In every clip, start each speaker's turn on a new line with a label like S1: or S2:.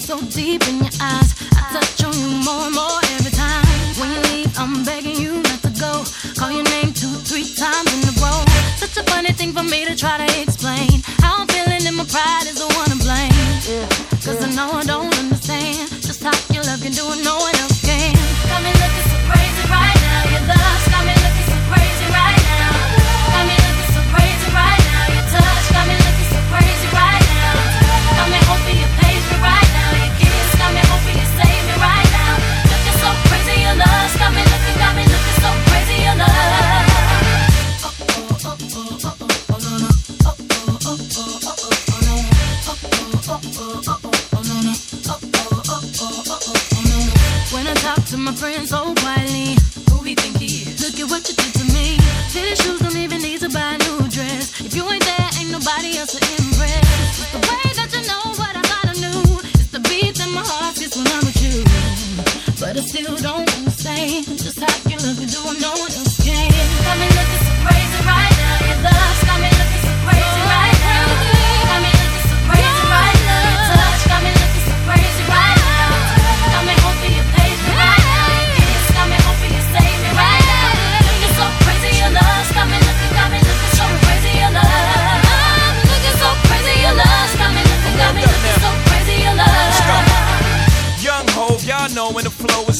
S1: so deep in your eyes. I touch on you more and more every time. When you leave, I'm begging you not to go. Call your name two, three times in a row. Such a funny thing for me to try to explain. How I'm feeling and my pride is the one to blame. Cause When I talk to my friends so quietly, who we think he is? Look at what you did to me. Fitted shoes don't even need to buy a new dress. If you ain't there, ain't nobody else to impress. The way that you know what I thought I knew. The beat that my heart gets when I'm with you. But I still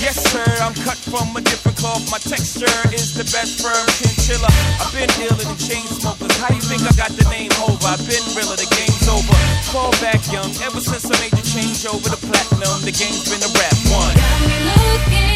S2: Yes, sir, I'm cut from a different cloth. My texture is the best firm chinchilla. I've been dealing in chain smokers. How you think I got the name over? I've been realer, the game's over. Fall back young, ever since I made the change over the platinum, the game's been a rap one.